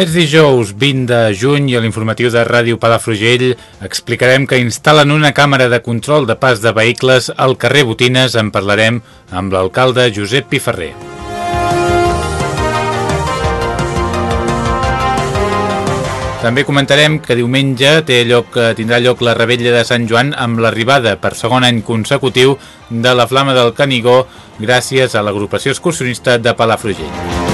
És dijous 20 de juny i a l'informatiu de Ràdio Palafrugell explicarem que instal·len una càmera de control de pas de vehicles al carrer Botines. En parlarem amb l'alcalde Josep Piferrer. També comentarem que diumenge té lloc, tindrà lloc la rebella de Sant Joan amb l'arribada per segon any consecutiu de la Flama del Canigó gràcies a l'agrupació excursionista de Palafrugell.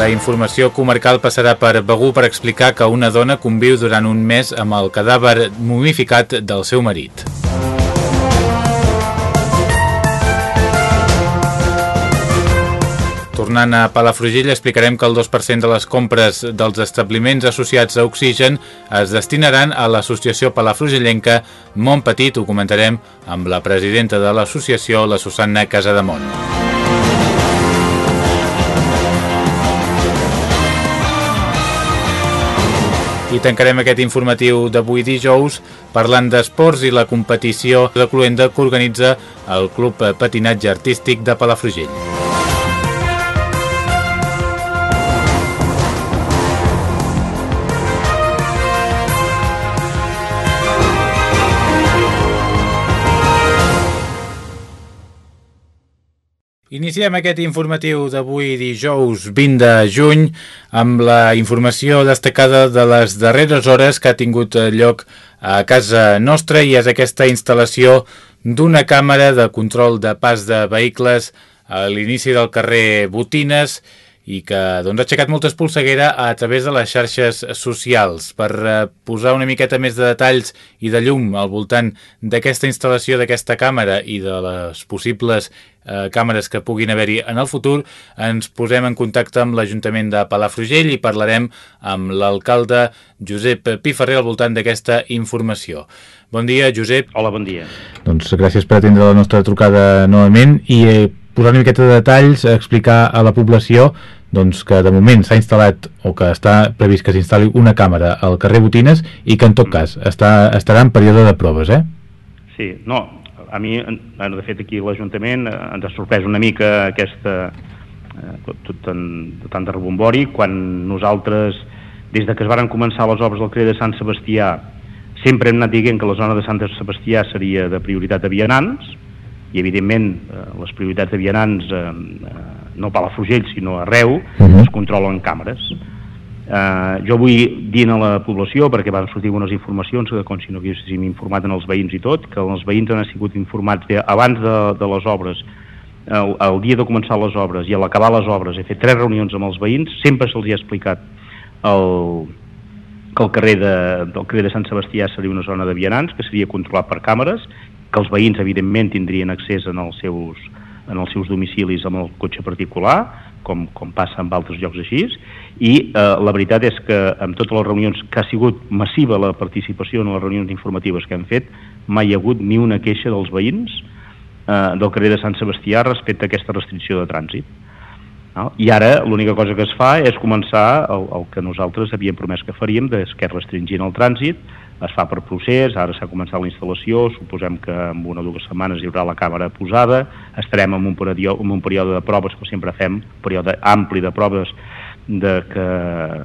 La informació comarcal passarà per Begú per explicar que una dona conviu durant un mes amb el cadàver mumificat del seu marit. Tornant a Palafrugell, explicarem que el 2% de les compres dels establiments associats a Oxigen es destinaran a l'associació palafrugellenca Montpetit. Ho comentarem amb la presidenta de l'associació, la Susanna Casademont. I tancarem aquest informatiu d'avui dijous parlant d'esports i la competició de Cluenda que organitza el Club Patinatge Artístic de Palafrugell. Iniciem aquest informatiu d'avui dijous 20 de juny amb la informació destacada de les darreres hores que ha tingut lloc a casa nostra i és aquesta instal·lació d'una càmera de control de pas de vehicles a l'inici del carrer Botines que doncs, ha aixecat molta espolseguera a través de les xarxes socials. Per eh, posar una miqueta més de detalls i de llum al voltant d'aquesta instal·lació d'aquesta càmera i de les possibles eh, càmeres que puguin haver-hi en el futur, ens posem en contacte amb l'Ajuntament de Palafrugell i parlarem amb l'alcalde Josep Piferrer al voltant d'aquesta informació. Bon dia, Josep. Hola, bon dia. Doncs gràcies per atendre la nostra trucada novament i eh, posar una miqueta de detalls, explicar a la població doncs, que de moment s'ha instal·lat o que està previst que s'instal·li una càmera al carrer Botines i que en tot cas està, estarà en període de proves, eh? Sí, no, a mi, de fet aquí l'Ajuntament eh, ens ha sorprès una mica aquesta eh, tot, tot tan, tant de rebombori quan nosaltres des de que es varen començar les obres del carrer de Sant Sebastià sempre hem anat dient que la zona de Sant Sebastià seria de prioritat de vianants i evidentment eh, les prioritats de vianants eh, eh, no a Palafrugell sinó arreu uh mhm. -huh. es controlen càmeres eh, jo vull dir a la població perquè van sortir unes informacions que com si no haguéssim informat en els veïns i tot que els veïns han sigut informats de, abans de, de les obres el, el dia de començar les obres i a l'acabar les obres he fet tres reunions amb els veïns sempre se'ls ha explicat el, que el carrer de, del carrer de Sant Sebastià seria una zona de vianants que seria controlat per càmeres que els veïns evidentment tindrien accés en els seus, en els seus domicilis amb el cotxe particular, com, com passa en altres llocs així, i eh, la veritat és que amb totes les reunions que ha sigut massiva la participació en les reunions informatives que hem fet, mai hi ha hagut ni una queixa dels veïns eh, del carrer de Sant Sebastià respecte a aquesta restricció de trànsit. No? I ara l'única cosa que es fa és començar el, el que nosaltres havíem promès que faríem, que restringint el trànsit, es fa per procés, ara s'ha començat la instal·lació, suposem que en una o dues setmanes hi haurà la càmera posada, estarem en un període, en un període de proves, que sempre fem, un període ampli de proves de que,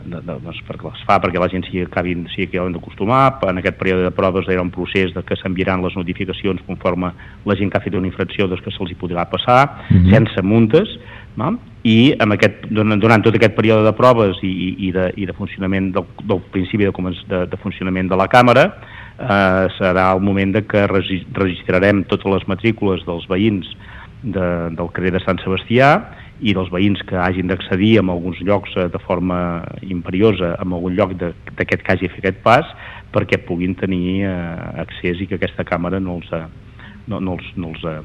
de, de, doncs perquè es fa perquè la gent s'hi acabin, s'hi acabin d'acostumar, en aquest període de proves ha un procés de que s'enviaran les notificacions conforme la gent que ha fet una infracció doncs que se'ls hi podrà passar, mm -hmm. sense multes, no? i amb aquest, durant, durant tot aquest període de proves i, i, de, i de funcionament del, del principi de, de, de funcionament de la càmera eh, serà el moment de que registrarem totes les matrícules dels veïns de, del carrer de Sant Sebastià i dels veïns que hagin d'accedir en alguns llocs eh, de forma imperiosa, en algun lloc d'aquest que hagi fet aquest pas, perquè puguin tenir eh, accés i que aquesta càmera no els, eh, no, no els, no els, eh,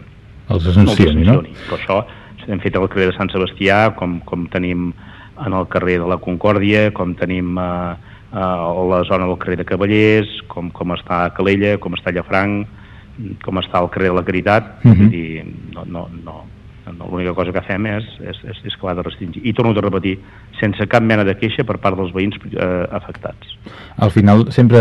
els sancioni, no? Per això hem fet al carrer de Sant Sebastià, com, com tenim en el carrer de la Concòrdia, com tenim eh, a la zona del carrer de Cavallers, com, com està a Calella, com està a Llafranc, com està al carrer de la Caritat, uh mhm. -huh. dir, no, no, no, no, l'única cosa que fem és, és, és, és l'ha de restringir. I torno a repetir, sense cap mena de queixa per part dels veïns eh, afectats. Al final, sempre,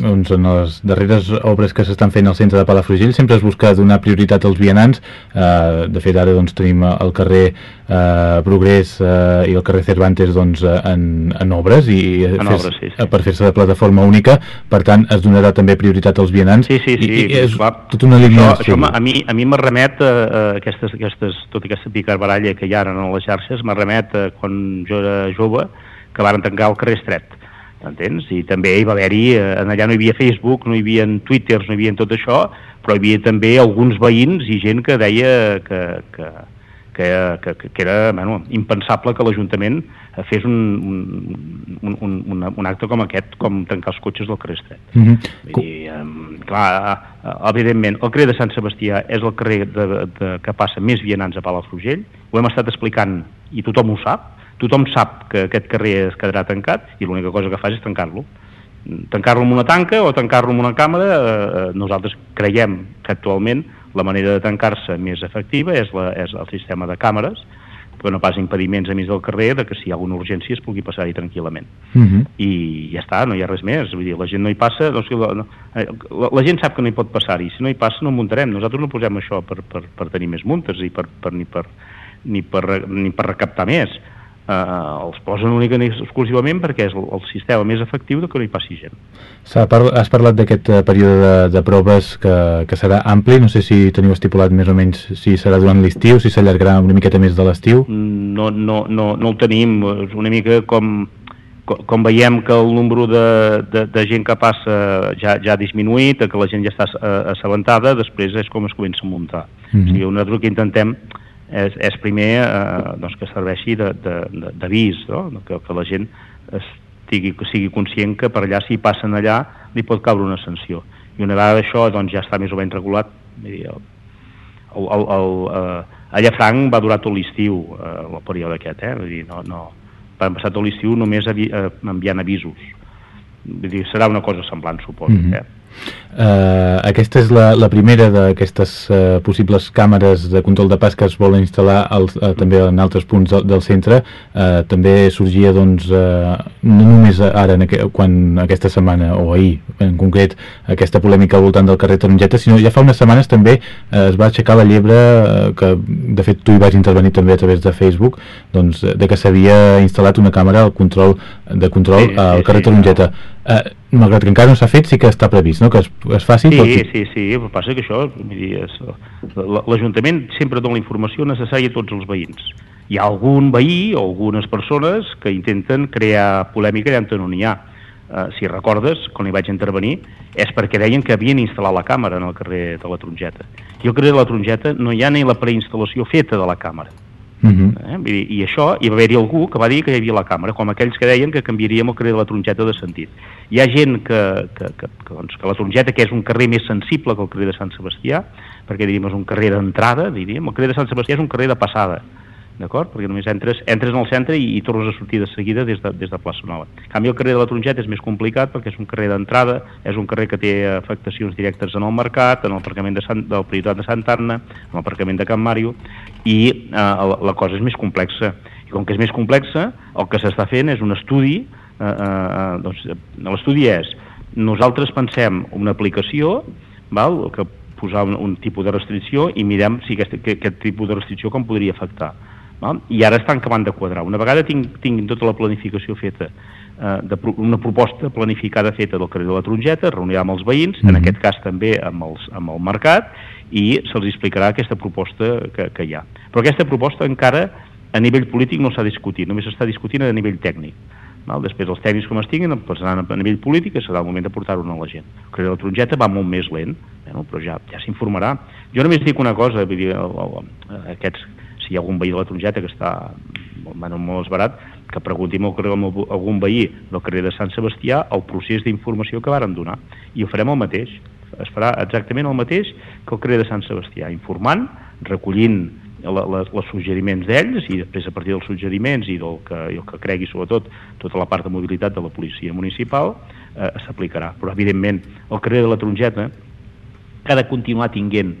doncs, en les darreres obres que s'estan fent al centre de Palafrugell, sempre es busca donar prioritat als vianants. Eh, de fet, ara doncs, tenim el carrer eh, Progrés eh, i el carrer Cervantes doncs, en, en obres i en fes, obres, sí, sí. per fer-se de plataforma única. Per tant, es donarà també prioritat als vianants. Sí, sí, sí. I, i és clar. tota una línia... Això, això a mi, a mi me remet a, a aquestes, aquestes tot aquesta picarbaralla que hi ha a les xarxes, me remet a quan jo era jove, que varen tancar el carrer estret, entens? I també hi va haver-hi, eh, allà no hi havia Facebook, no hi havia Twitters, no hi havia tot això, però hi havia també alguns veïns i gent que deia que, que, que, que, que era bueno, impensable que l'Ajuntament fes un, un, un, un, un acte com aquest, com tancar els cotxes del carrer Estret. Mm -hmm. Vull dir, um, clar, evidentment, el carrer de Sant Sebastià és el carrer de, de, que passa més vianants a Palafrugell, ho hem estat explicant i tothom ho sap, tothom sap que aquest carrer es quedarà tancat i l'única cosa que fa és tancar-lo. Tancar-lo amb una tanca o tancar-lo amb una càmera, eh, nosaltres creiem que actualment la manera de tancar-se més efectiva és, la, és el sistema de càmeres, però no pas impediments a mig del carrer de que si hi ha alguna urgència es pugui passar-hi tranquil·lament. Uh mhm. -huh. I ja està, no hi ha res més. Vull dir, la gent no hi passa, no, no, eh, la, la gent sap que no hi pot passar-hi. Si no hi passa, no muntarem. Nosaltres no posem això per, per, per tenir més muntes i per, per, ni, per, ni, per, ni per recaptar més eh, els posen únicament exclusivament perquè és el, el sistema més efectiu de que no hi passi gent. Par has parlat d'aquest uh, període de, de proves que, que serà ampli, no sé si teniu estipulat més o menys si serà durant l'estiu, si s'allargarà una miqueta més de l'estiu? No, no, no, no el tenim, és una mica com, com veiem que el número de, de, de gent que passa ja, ja ha disminuït, que la gent ja està eh, assabentada, després és com es comença a muntar. Mm -hmm. O sigui, nosaltres el que intentem és, és primer eh, doncs que serveixi d'avís, no? que, que la gent estigui, que sigui conscient que per allà, si passen allà, li pot caure una sanció. I una vegada això doncs, ja està més o menys regulat, dir, el, el, el, el, eh, a Llafranc va durar tot l'estiu, eh, el període aquest, eh? Vull dir, no, no, van passar tot l'estiu només avi, eh, enviant avisos. Vull dir, serà una cosa semblant, suposo. Mm -hmm. eh? Uh, aquesta és la, la primera d'aquestes uh, possibles càmeres de control de pas que es volen instal·lar al, uh, també en altres punts del, del centre. Uh, també sorgia, doncs, uh, no només ara, en aqu quan aquesta setmana, o ahir en concret, aquesta polèmica al voltant del carrer Tarongeta, sinó ja fa unes setmanes també uh, es va aixecar la llebre, uh, que de fet tu hi vas intervenir també a través de Facebook, doncs, de que s'havia instal·lat una càmera al control de control sí, al carrer sí, Tarongeta. Uh, malgrat que encara no s'ha fet, sí que està previst, no? que es, es faci sí, tot. Sí, sí, sí, però passa que això, l'Ajuntament sempre dona la informació necessària a tots els veïns. Hi ha algun veí o algunes persones que intenten crear polèmica allà on no n'hi ha. Uh, si recordes, quan hi vaig intervenir, és perquè deien que havien instal·lat la càmera en el carrer de la Tronjeta. I al carrer de la Tronjeta no hi ha ni la preinstal·lació feta de la càmera. Uh -huh. eh? I això, hi va haver-hi algú que va dir que hi havia la càmera, com aquells que deien que canviaríem el carrer de la Tronjeta de sentit. Hi ha gent que, que, que, que, doncs, que la Tronjeta, que és un carrer més sensible que el carrer de Sant Sebastià, perquè diríem és un carrer d'entrada, diríem, el carrer de Sant Sebastià és un carrer de passada, d'acord? Perquè només entres, entres en el centre i, i tornes a sortir de seguida des de, des de plaça Nova. En canvi, el carrer de la Tronjeta és més complicat perquè és un carrer d'entrada, és un carrer que té afectacions directes en el mercat, en el aparcament de Sant, del Prioritat de Sant Anna, en l'aparcament de Can Màrio, i eh, la, la cosa és més complexa. I com que és més complexa, el que s'està fent és un estudi, eh, eh, doncs, l'estudi és, nosaltres pensem una aplicació, val, que posar un, un tipus de restricció i mirem si aquest, que, aquest tipus de restricció com podria afectar Val? I ara estan acabant de quadrar. Una vegada tinc, tinguin tota la planificació feta, eh, de, una proposta planificada feta del carrer de la Tronjeta, reunirà amb els veïns, mm -hmm. en mhm. aquest cas també amb, els, amb el mercat, i se'ls explicarà aquesta proposta que, que hi ha. Però aquesta proposta encara a nivell polític no s'ha discutit, només s'està discutint a nivell tècnic. Val? Després els tècnics com estiguin el passaran a nivell polític i serà el moment de portar-ho a la gent. El carrer de la Tronjeta va molt més lent, bueno, però ja, ja s'informarà. Jo només dic una cosa, vull dir, el, el, aquests si hi ha algun veí de la Tronjeta que està bueno, molt esbarat, que pregunti amb algun veí del carrer de Sant Sebastià el procés d'informació que varen donar. I ho farem el mateix. Es farà exactament el mateix que el carrer de Sant Sebastià, informant, recollint els suggeriments d'ells i després a partir dels suggeriments i del que, i el que cregui sobretot tota la part de mobilitat de la policia municipal eh, s'aplicarà. Però evidentment el carrer de la Tronjeta que ha de continuar tinguent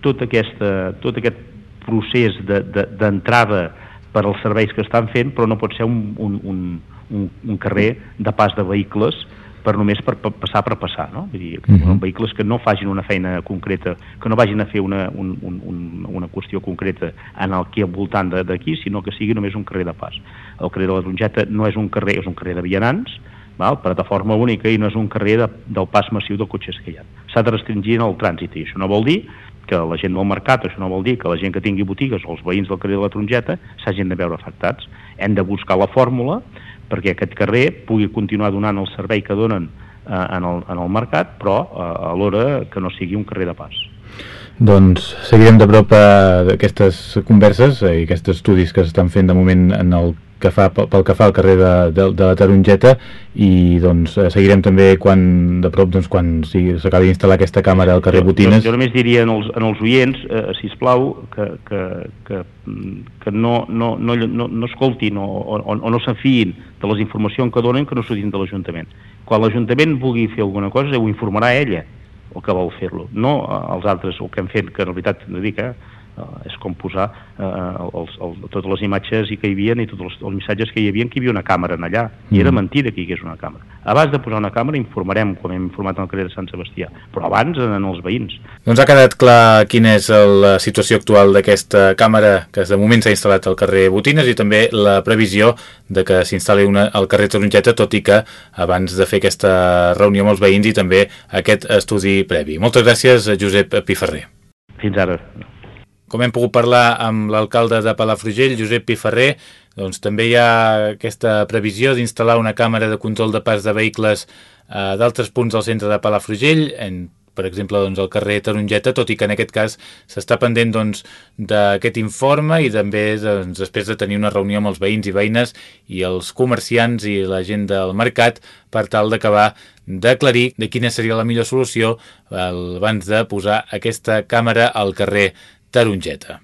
tot, aquesta, tot aquest procés d'entrada de, de, per als serveis que estan fent, però no pot ser un, un, un, un, un carrer de pas de vehicles per només per, per passar per passar, no? Vull dir, uh mhm. -huh. vehicles que no facin una feina concreta, que no vagin a fer una, un, un, una qüestió concreta en el que al voltant d'aquí, sinó que sigui només un carrer de pas. El carrer de la Tronjeta no és un carrer, és un carrer de vianants, val? plataforma única i no és un carrer de, del pas massiu de cotxes que hi ha. S'ha de restringir el trànsit i això no vol dir que la gent del mercat, això no vol dir que la gent que tingui botigues o els veïns del carrer de la Tronjeta s'hagin de veure afectats. Hem de buscar la fórmula perquè aquest carrer pugui continuar donant el servei que donen eh, en, el, en el mercat, però eh, alhora que no sigui un carrer de pas. Doncs seguirem de prop eh, aquestes converses i aquests estudis que s'estan fent de moment en el que fa, pel que fa al carrer de, de, de la Tarongeta i doncs eh, seguirem també quan, de prop doncs, quan s'acabi d'instal·lar aquesta càmera al carrer Botines. Jo, jo només diria en els, en els oients, eh, si plau que, que, que, que no, no, no, no, no escoltin o, o, o no s'afiïn de les informacions que donen que no surtin de l'Ajuntament. Quan l'Ajuntament vulgui fer alguna cosa, ho informarà ella el que vol fer-lo, no eh, els altres, el que hem fet, que en realitat, no dic, eh, és com posar uh, els, el, totes les imatges i que hi havia i tots els, els missatges que hi havia que hi havia una càmera en allà mm. i era mm. mentida que hi hagués una càmera abans de posar una càmera informarem com hem informat en el carrer de Sant Sebastià però abans en els veïns Doncs ha quedat clar quina és la situació actual d'aquesta càmera que de moment s'ha instal·lat al carrer Botines i també la previsió de que s'instal·li una al carrer Tarongeta tot i que abans de fer aquesta reunió amb els veïns i també aquest estudi previ. Moltes gràcies Josep Piferrer. Fins ara. Com hem pogut parlar amb l'alcalde de Palafrugell, Josep Piferrer, doncs també hi ha aquesta previsió d'instal·lar una càmera de control de pas de vehicles eh, d'altres punts del centre de Palafrugell, en, per exemple doncs, al carrer Tarongeta, tot i que en aquest cas s'està pendent doncs, d'aquest doncs, informe i també doncs, després de tenir una reunió amb els veïns i veïnes i els comerciants i la gent del mercat per tal d'acabar d'aclarir de quina seria la millor solució abans de posar aquesta càmera al carrer Tarongeta.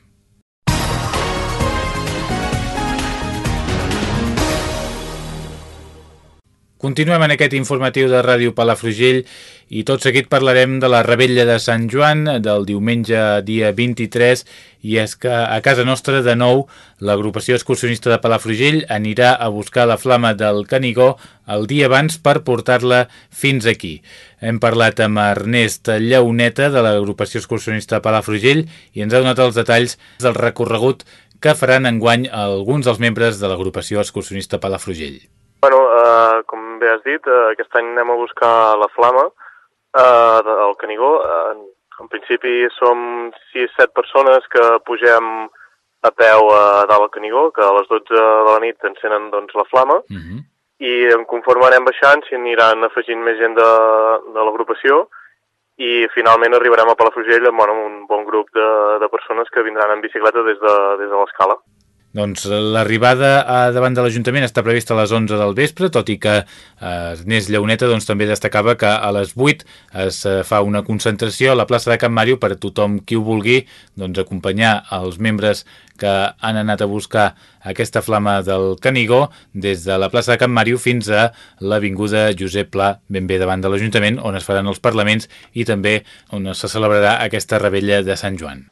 Continuem en aquest informatiu de Ràdio Palafrugell i tot seguit parlarem de la rebella de Sant Joan del diumenge dia 23 i és que a casa nostra de nou l'agrupació excursionista de Palafrugell anirà a buscar la flama del Canigó el dia abans per portar-la fins aquí. Hem parlat amb Ernest Lleoneta de l'agrupació excursionista Palafrugell i ens ha donat els detalls del recorregut que faran enguany alguns dels membres de l'agrupació excursionista Palafrugell. Bueno, uh, com bé has dit, uh, aquest any anem a buscar la flama uh, del Canigó. Uh, en principi som 6-7 persones que pugem a peu a dalt al Canigó, que a les 12 de la nit encenen doncs, la flama, uh mhm. -huh. I conforme anem baixant s'hi aniran afegint més gent de, de l'agrupació i finalment arribarem a Palafrugell amb bueno, un bon grup de, de persones que vindran en bicicleta des de, des de l'escala. Doncs l'arribada davant de l'Ajuntament està prevista a les 11 del vespre, tot i que eh, Ernest Lleoneta doncs, també destacava que a les 8 es eh, fa una concentració a la plaça de Can Màrio per a tothom qui ho vulgui doncs, acompanyar els membres que han anat a buscar aquesta flama del Canigó des de la plaça de Can Màrio fins a l'Avinguda Josep Pla, ben bé davant de l'Ajuntament, on es faran els parlaments i també on se celebrarà aquesta rebella de Sant Joan.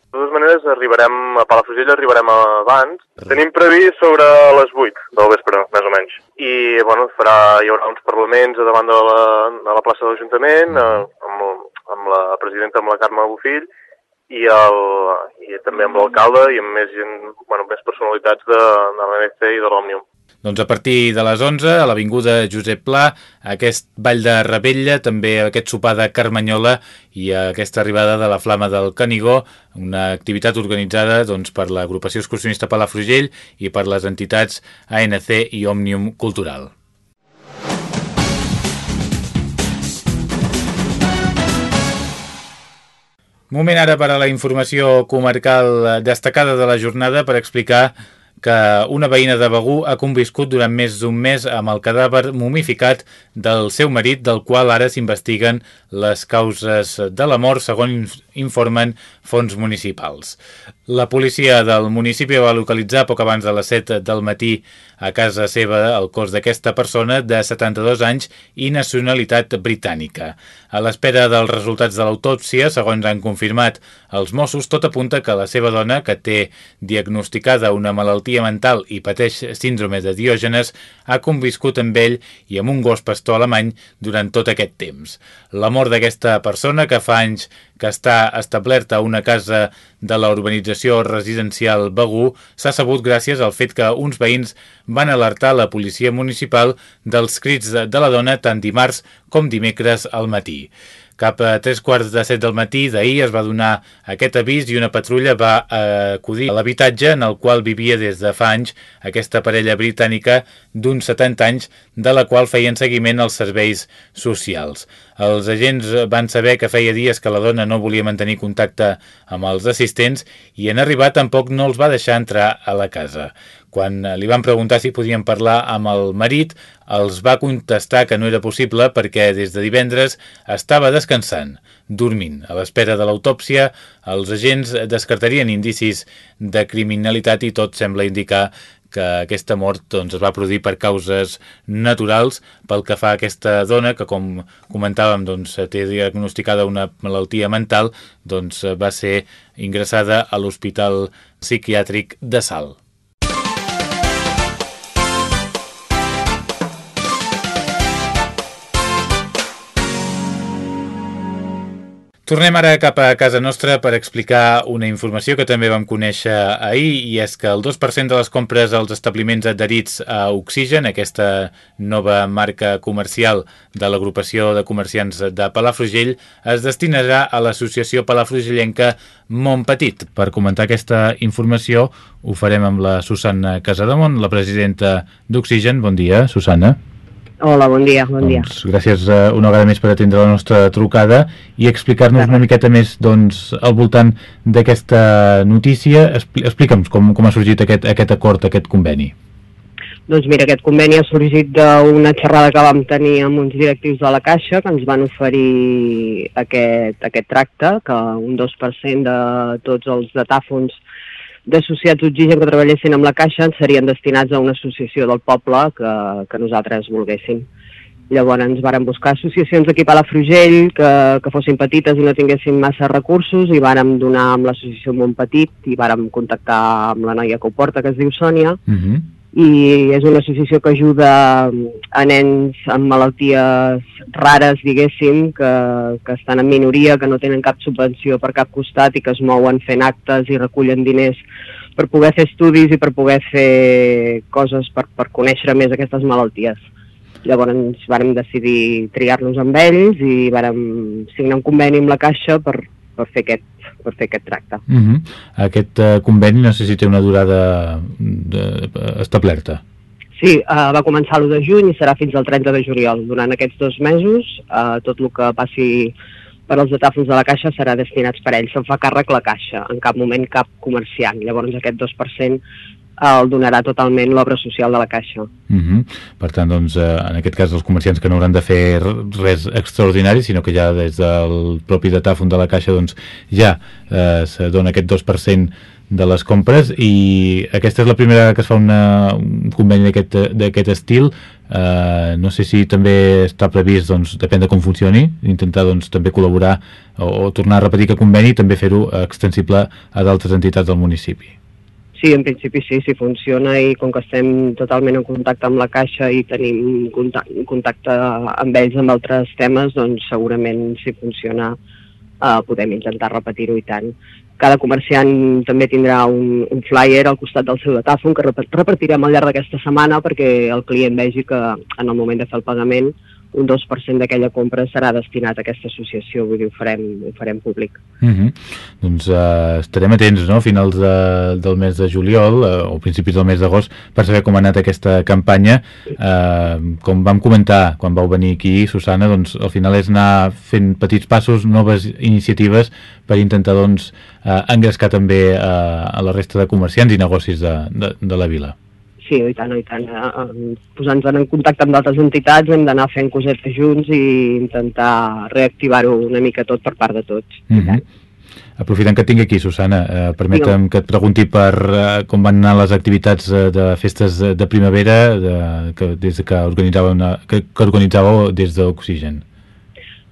Maneres, arribarem a Palafrugell, arribarem abans. Tenim previst sobre les 8 del vespre, més o menys. I, bueno, farà, hi haurà uns parlaments davant de la, de la plaça de l'Ajuntament, mm. amb, amb la presidenta, amb la Carme Bofill, i, el, i també amb l'alcalde i amb més, gent, bueno, més personalitats de, de l'NC i de l'Òmnium. Doncs a partir de les 11, a l'Avinguda Josep Pla, aquest ball de Rebella, també aquest sopar de Carmanyola i aquesta arribada de la Flama del Canigó, una activitat organitzada doncs, per l'agrupació excursionista Palafrugell i per les entitats ANC i Òmnium Cultural. Moment ara per a la informació comarcal destacada de la jornada per explicar que una veïna de Begú ha conviscut durant més d'un mes amb el cadàver mumificat del seu marit, del qual ara s'investiguen les causes de la mort, segons informen fons municipals. La policia del municipi va localitzar poc abans de les 7 del matí a casa seva el cos d'aquesta persona de 72 anys i nacionalitat britànica. A l'espera dels resultats de l'autòpsia, segons han confirmat els Mossos, tot apunta que la seva dona, que té diagnosticada una malaltia mental i pateix síndrome de Diògenes, ha conviscut amb ell i amb un gos pastor alemany durant tot aquest temps. La mort d'aquesta persona, que fa anys que està establerta una casa de la urbanització residencial Begú, s'ha sabut gràcies al fet que uns veïns van alertar la policia municipal dels crits de la dona tant dimarts com dimecres al matí. Cap a tres quarts de set del matí d'ahir es va donar aquest avís i una patrulla va eh, acudir a l'habitatge en el qual vivia des de fa anys aquesta parella britànica d'uns 70 anys de la qual feien seguiment als serveis socials. Els agents van saber que feia dies que la dona no volia mantenir contacte amb els assistents i en arribar tampoc no els va deixar entrar a la casa. Quan li van preguntar si podien parlar amb el marit, els va contestar que no era possible perquè des de divendres estava descansant, dormint. A l'espera de l'autòpsia, els agents descartarien indicis de criminalitat i tot sembla indicar que aquesta mort doncs, es va produir per causes naturals pel que fa a aquesta dona que, com comentàvem, doncs, té diagnosticada una malaltia mental, doncs, va ser ingressada a l'Hospital Psiquiàtric de Salt. Tornem ara cap a casa nostra per explicar una informació que també vam conèixer ahir i és que el 2% de les compres als establiments adherits a Oxigen, aquesta nova marca comercial de l'agrupació de comerciants de Palafrugell, es destinarà a l'associació palafrugellenca Montpetit. Per comentar aquesta informació ho farem amb la Susanna Casademont, la presidenta d'Oxigen. Bon dia, Susanna. Hola, bon dia, bon dia. Doncs, gràcies uh, una vegada més per atendre la nostra trucada i explicar-nos una miqueta més doncs, al voltant d'aquesta notícia. Explica'ns com, com ha sorgit aquest, aquest acord, aquest conveni. Doncs mira, aquest conveni ha sorgit d'una xerrada que vam tenir amb uns directius de la Caixa que ens van oferir aquest, aquest tracte, que un 2% de tots els datàfons d'associats Oxigen que treballessin amb la Caixa serien destinats a una associació del poble que, que nosaltres volguéssim. Llavors ens varen buscar associacions aquí a Palafrugell que, que fossin petites i no tinguessin massa recursos i vàrem donar amb l'associació Montpetit i vàrem contactar amb la noia que ho porta, que es diu Sònia, uh mhm. -huh i és una associació que ajuda a nens amb malalties rares, diguéssim, que, que estan en minoria, que no tenen cap subvenció per cap costat i que es mouen fent actes i recullen diners per poder fer estudis i per poder fer coses per, per conèixer més aquestes malalties. Llavors vàrem decidir triar-nos amb ells i vàrem signar un conveni amb la Caixa per, per fer aquest per fer aquest tracte. Uh mhm. -huh. Aquest uh, conveni té una durada de, establerta. Sí, uh, va començar l'1 de juny i serà fins al 30 de juliol. Durant aquests dos mesos, uh, tot el que passi per als datàfons de la Caixa serà destinats per ells. Se'n fa càrrec la Caixa, en cap moment cap comerciant. Llavors aquest 2% el donarà totalment l'obra social de la Caixa. Uh mhm. -huh. Per tant, doncs, eh, en aquest cas, els comerciants que no hauran de fer res extraordinari, sinó que ja des del propi datàfon de la Caixa doncs, ja eh, se dona aquest 2% de les compres i aquesta és la primera que es fa una, un conveni d'aquest estil eh, no sé si també està previst doncs, depèn de com funcioni intentar doncs, també col·laborar o, o tornar a repetir que conveni i també fer-ho extensible a d'altres entitats del municipi Sí, en principi sí, sí funciona i com que estem totalment en contacte amb la Caixa i tenim contacte, amb ells amb altres temes, doncs segurament si funciona eh, podem intentar repetir-ho i tant. Cada comerciant també tindrà un, un flyer al costat del seu datàfon que repartirem al llarg d'aquesta setmana perquè el client vegi que en el moment de fer el pagament un 2% d'aquella compra serà destinat a aquesta associació, vull dir, ho farem, ho farem públic. Uh mhm. -huh. Doncs uh, estarem atents, no?, finals de, del mes de juliol uh, o principis del mes d'agost per saber com ha anat aquesta campanya. Uh, com vam comentar quan vau venir aquí, Susana, doncs al final és anar fent petits passos, noves iniciatives per intentar, doncs, uh, engrescar també uh, a la resta de comerciants i negocis de, de, de la vila. Sí, i tant, i tant. Eh, Posant-nos en contacte amb d'altres entitats hem d'anar fent cosetes junts i intentar reactivar-ho una mica tot per part de tots. Mm -hmm. Aprofitant que tinc aquí, Susana, eh, permetem no. que et pregunti per eh, com van anar les activitats eh, de festes de, de primavera de, que, des que organitzàveu, una, que, que organitzàveu des d'Oxigen.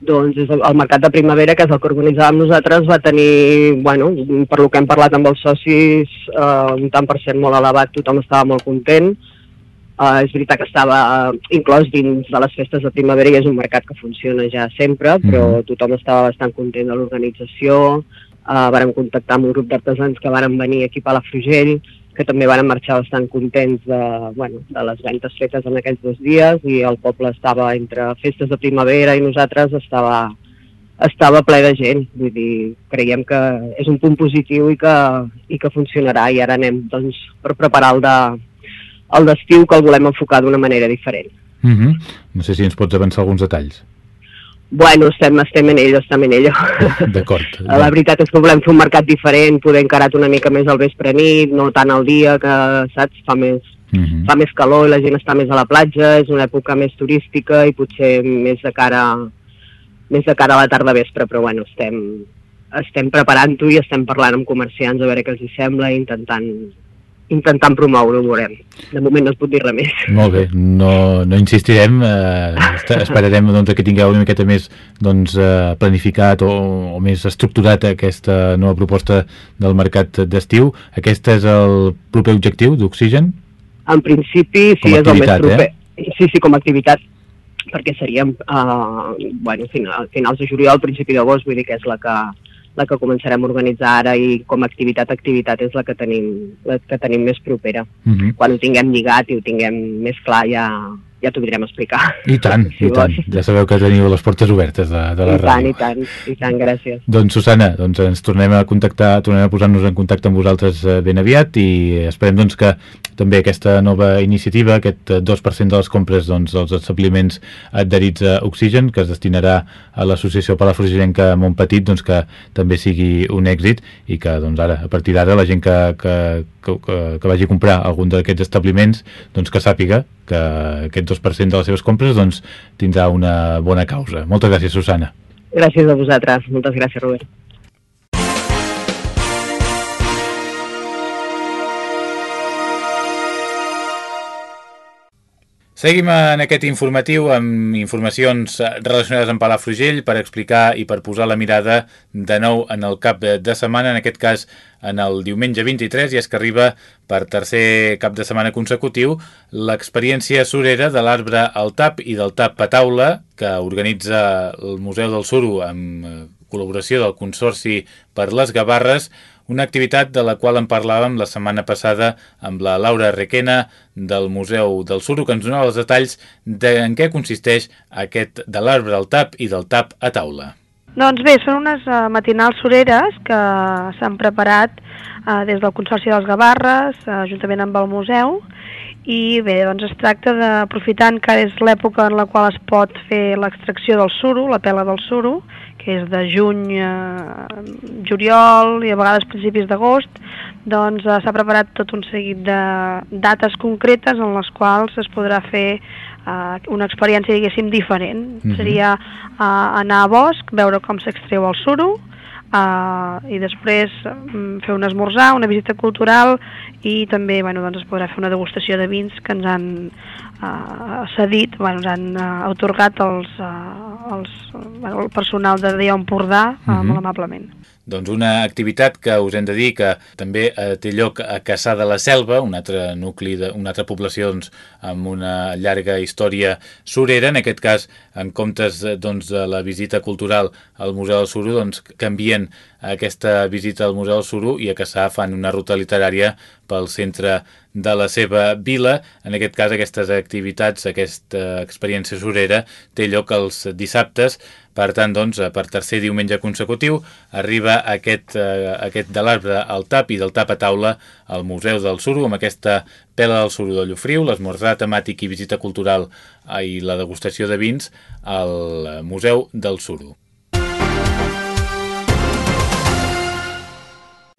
Doncs el mercat de primavera, que és el que organitzàvem nosaltres, va tenir, bueno, per lo que hem parlat amb els socis, eh, un tant per cent molt elevat, tothom estava molt content. Eh, és veritat que estava eh, inclòs dins de les festes de primavera i és un mercat que funciona ja sempre, però mm. tothom estava bastant content de l'organització. Eh, vàrem contactar amb un grup d'artesans que varen venir aquí a Palafrugell, que també van marxar bastant contents de, bueno, de les ventes fetes en aquells dos dies i el poble estava entre festes de primavera i nosaltres estava, estava ple de gent. Vull dir, creiem que és un punt positiu i que, i que funcionarà i ara anem doncs, per preparar el de el d'estiu que el volem enfocar d'una manera diferent. Mm -hmm. No sé si ens pots avançar alguns detalls. Bueno, estem, estem en ello, estem en ello. D'acord. La veritat és que volem fer un mercat diferent, poder encarar una mica més al vespre nit, no tant al dia, que saps, fa més, uh mhm. -huh. fa més calor i la gent està més a la platja, és una època més turística i potser més de cara, més de cara a la tarda vespre, però bueno, estem, estem preparant-ho i estem parlant amb comerciants a veure què els hi sembla i intentant intentant promoure-ho, veurem. De moment no es pot dir res més. Molt bé, no, no insistirem, eh, esperarem doncs, que tingueu una miqueta més doncs, eh, planificat o, o més estructurat aquesta nova proposta del mercat d'estiu. Aquest és el proper objectiu d'Oxigen? En principi sí, és el més proper. Eh? Sí, sí, com a activitat perquè seríem eh, bueno, final, finals de juliol, principi d'agost, vull dir que és la que, la que començarem a organitzar ara i com a activitat, activitat és la que tenim, la que tenim més propera. Uh mhm. -huh. Quan ho tinguem lligat i ho tinguem més clar ja, ja t'ho podrem explicar. I tant, si i tant. Ja sabeu que teniu les portes obertes de, de la I ràdio. I tant, i tant, i tant, gràcies. Doncs Susana, doncs ens tornem a contactar, tornem a posar-nos en contacte amb vosaltres eh, ben aviat i esperem doncs que també aquesta nova iniciativa, aquest 2% de les compres doncs, dels establiments adherits a Oxigen, que es destinarà a l'associació Palafrugellenca Montpetit, doncs, que també sigui un èxit i que doncs, ara, a partir d'ara la gent que, que, que, que vagi a comprar algun d'aquests establiments doncs, que sàpiga que aquest 2% de les seves compres doncs, tindrà una bona causa. Moltes gràcies, Susana. Gràcies a vosaltres. Moltes gràcies, Robert. Seguim en aquest informatiu amb informacions relacionades amb Palafrugell per explicar i per posar la mirada de nou en el cap de setmana, en aquest cas en el diumenge 23, i és que arriba per tercer cap de setmana consecutiu l'experiència surera de l'arbre al tap i del tap a taula que organitza el Museu del Suro amb col·laboració del Consorci per les Gavarres una activitat de la qual en parlàvem la setmana passada amb la Laura Requena del Museu del Suro, que ens donava els detalls de en què consisteix aquest de l'arbre al tap i del tap a taula. Doncs bé, són unes uh, matinals soreres que s'han preparat uh, des del Consorci dels Gavarres, uh, juntament amb el museu, i bé, doncs es tracta d'aprofitant que és l'època en la qual es pot fer l'extracció del suro, la pela del suro, que és de juny a juliol i a vegades principis d'agost, doncs eh, s'ha preparat tot un seguit de dates concretes en les quals es podrà fer eh, una experiència, diguéssim, diferent. Mm -hmm. Seria eh, anar a bosc, veure com s'extreu el suro, Uh, i després um, fer un esmorzar, una visita cultural i també bueno, doncs es podrà fer una degustació de vins que ens han uh, cedit, bueno, ens han uh, otorgat els, uh, els, bueno, el personal de Dia Empordà uh, uh -huh. molt amablement. Doncs una activitat que us hem de dir que també eh, té lloc a Caçà de la Selva, un altre nucli, de, una altra població doncs, amb una llarga història surera, en aquest cas en comptes doncs, de la visita cultural al Museu del Suro, doncs, canvien aquesta visita al Museu del Suro i a Caçà fan una ruta literària pel centre de la seva vila. En aquest cas, aquestes activitats, aquesta experiència surera, té lloc els dissabtes. Per tant, doncs, per tercer diumenge consecutiu, arriba aquest, eh, aquest de l'arbre al tap i del tap a taula al Museu del Suro, amb aquesta pela del Suro de Llofriu, l'esmorzar temàtic i visita cultural eh, i la degustació de vins al Museu del Suro.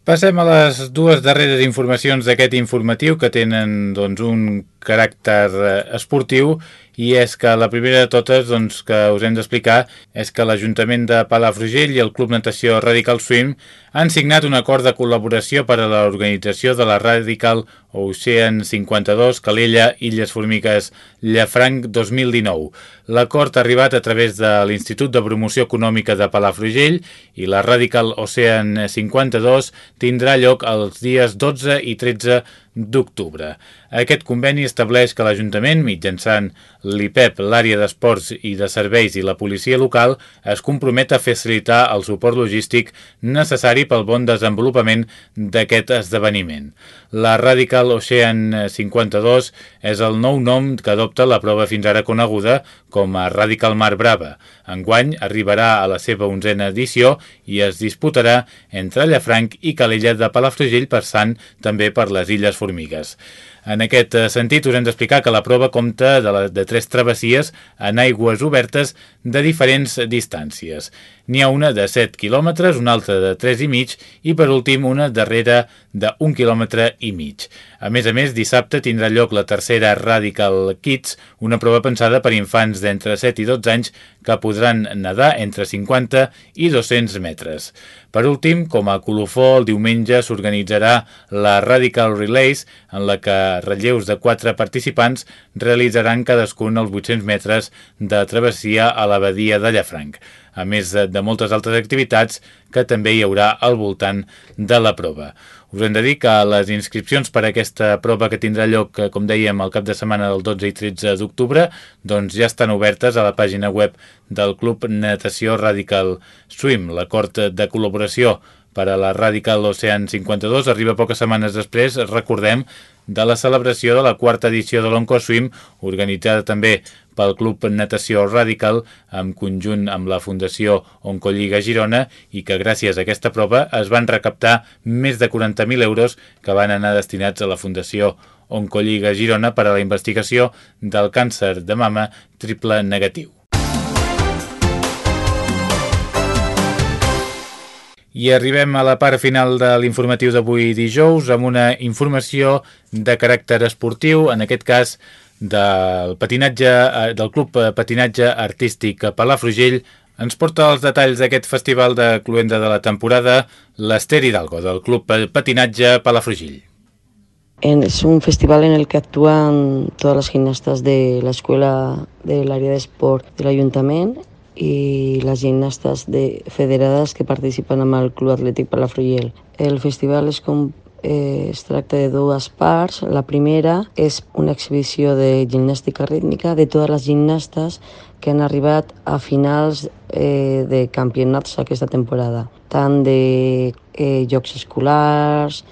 Passem a les dues darreres informacions d'aquest informatiu que tenen doncs, un caràcter eh, esportiu i és que la primera de totes doncs, que us hem d'explicar és que l'Ajuntament de Palafrugell i el Club Natació Radical Swim han signat un acord de col·laboració per a l'organització de la Radical Ocean 52 Calella Illes Formigues Llafranc 2019. L'acord ha arribat a través de l'Institut de Promoció Econòmica de Palafrugell i la Radical Ocean 52 tindrà lloc els dies 12 i 13 d'octubre. Aquest conveni estableix que l'Ajuntament, mitjançant l'IPEP, l'àrea d'esports i de serveis i la policia local, es compromet a facilitar el suport logístic necessari pel bon desenvolupament d'aquest esdeveniment. La Radical Ocean 52 és el nou nom que adopta la prova fins ara coneguda com a Radical Mar Brava. Enguany arribarà a la seva onzena edició i es disputarà entre Llafranc i Calella de Palafrugell passant també per les Illes Formigues. En aquest eh, sentit, us hem d'explicar que la prova compta de, la, de tres travessies en aigües obertes de diferents distàncies. N'hi ha una de 7 quilòmetres, una altra de 3 i per últim, una darrere de 1 quilòmetre i mig. A més a més, dissabte tindrà lloc la tercera Radical Kids, una prova pensada per infants d'entre 7 i 12 anys que podran nedar entre 50 i 200 metres. Per últim, com a colofó, el diumenge s'organitzarà la Radical Relays, en la que relleus de quatre participants realitzaran cadascun els 800 metres de travessia a la badia de Llafranc, a més de moltes altres activitats que també hi haurà al voltant de la prova. Us hem de dir que les inscripcions per a aquesta prova que tindrà lloc, eh, com dèiem, el cap de setmana del 12 i 13 d'octubre, doncs ja estan obertes a la pàgina web del Club Natació Radical Swim. L'acord de col·laboració per a la Radical Ocean 52 arriba poques setmanes després, recordem, de la celebració de la quarta edició de l'Oncoswim, organitzada també pel Club Natació Radical en conjunt amb la Fundació Oncolliga Girona i que gràcies a aquesta prova es van recaptar més de 40.000 euros que van anar destinats a la Fundació Oncolliga Girona per a la investigació del càncer de mama triple negatiu. I arribem a la part final de l'informatiu d'avui dijous amb una informació de caràcter esportiu, en aquest cas del patinatge eh, del Club Patinatge Artístic Palafrugell ens porta els detalls d'aquest festival de cluenda de la temporada l'Ester Hidalgo, del Club Patinatge Palafrugell. Es un festival en el que actúan todas las gimnastas de la escuela del área de sport del y las gimnastas de, federadas que participen amb el Club Atlètic Palafrugell. El festival es, com, eh, es tracta de dues parts. La primera és una exhibició de gimnàstica rítmica de totes les gimnastes que han arribat a finals eh, de campionats aquesta temporada, tant de eh, jocs escolars,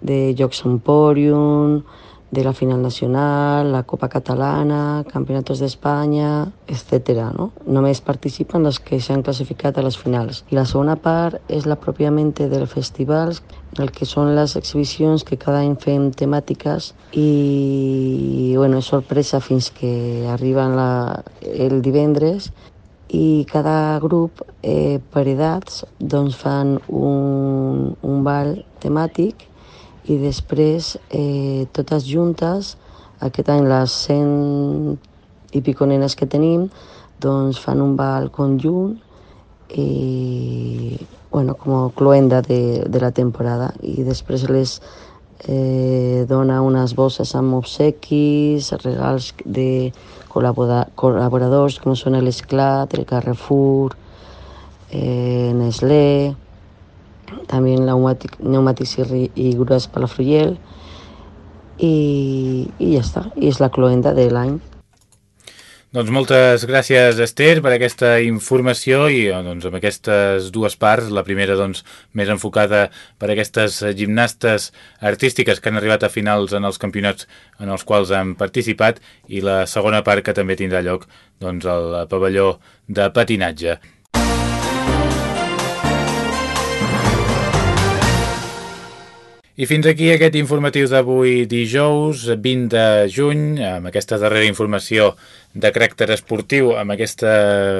de jocs Emporium, de la final nacional, la Copa Catalana, Campionatos d'Espanya, etc. No? Només participen les que s'han classificat a les finals. I la segona part és la pròpiament del festival, el que són les exhibicions que cada any fem temàtiques i bueno, és sorpresa fins que arriben la, el divendres i cada grup eh, per edats doncs fan un, un ball temàtic i després eh, totes juntes, aquest any les 100 i pico nenes que tenim, doncs fan un ball conjunt i, bueno, com cloenda de, de la temporada. I després les eh, dona unes bosses amb obsequis, regals de col·laboradors com són l'Esclat, el Carrefour, eh, Nestlé, también Neumatic y, y grúas Palafrugell y, y ya está, y es la cloenda del año. Doncs moltes gràcies, Esther, per aquesta informació i eh, doncs, amb aquestes dues parts. La primera doncs, més enfocada per aquestes gimnastes artístiques que han arribat a finals en els campionats en els quals han participat i la segona part que també tindrà lloc doncs, al pavelló de patinatge. I fins aquí aquest informatiu d'avui dijous, 20 de juny, amb aquesta darrera informació de caràcter esportiu, amb aquesta,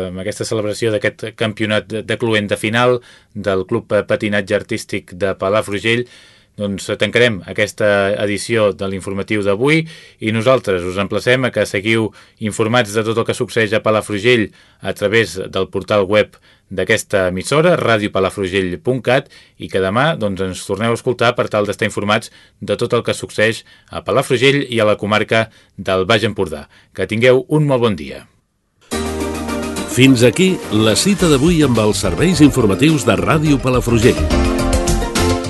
amb aquesta celebració d'aquest campionat de cluent de final del Club Patinatge Artístic de Palafrugell, doncs tancarem aquesta edició de l'informatiu d'avui i nosaltres us emplacem a que seguiu informats de tot el que succeeix a Palafrugell a través del portal web d'aquesta emissora, radiopalafrugell.cat i que demà doncs, ens torneu a escoltar per tal d'estar informats de tot el que succeeix a Palafrugell i a la comarca del Baix Empordà. Que tingueu un molt bon dia. Fins aquí la cita d'avui amb els serveis informatius de Ràdio Palafrugell.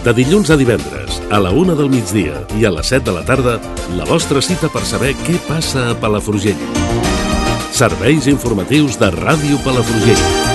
De dilluns a divendres, a la una del migdia i a les 7 de la tarda, la vostra cita per saber què passa a Palafrugell. Serveis informatius de Ràdio Palafrugell.